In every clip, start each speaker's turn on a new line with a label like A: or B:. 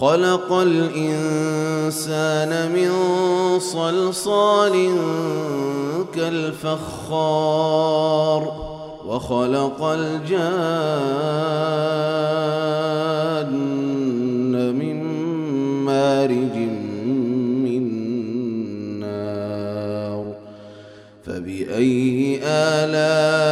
A: خلق الإنسان من صلصال كالفخار وخلق الجان من مارج من نار فبأي آلاء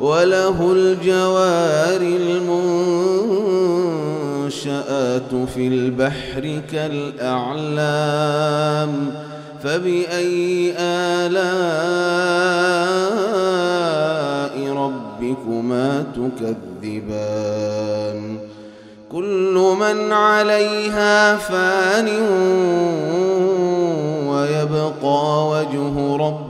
A: وله الجوار المنشآت في البحر كالأعلام فبأي آلاء ربكما تكذبان؟ كل من عليها فان ويبقى وجه ربك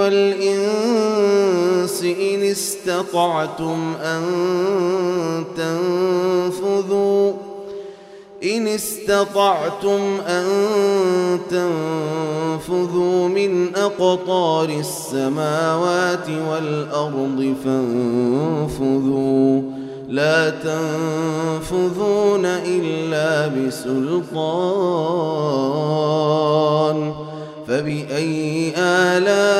A: والإنس إن استطعتم أن تنفذوا إن استطعتم أن تنفذوا من أقطار السماوات والأرض فانفذوا لا تنفذون إلا بسلطان فبأي آلاء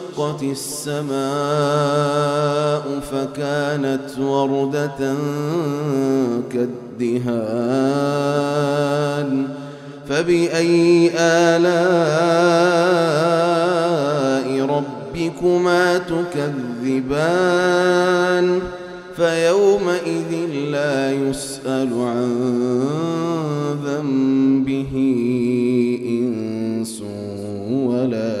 A: انشقت السماء فكانت وردة كالدهان فبأي آلاء ربكما تكذبان فيومئذ لا يسأل عن ذنبه إنس ولا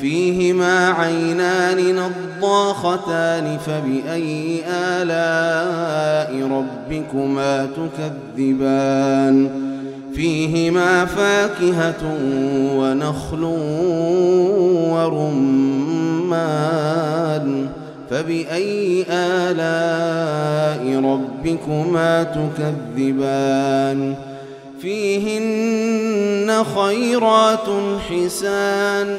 A: فيهما عينان نضاختان فبأي آلاء ربكما تكذبان؟ فيهما فاكهة ونخل ورمان فبأي آلاء ربكما تكذبان؟ فيهن خيرات حسان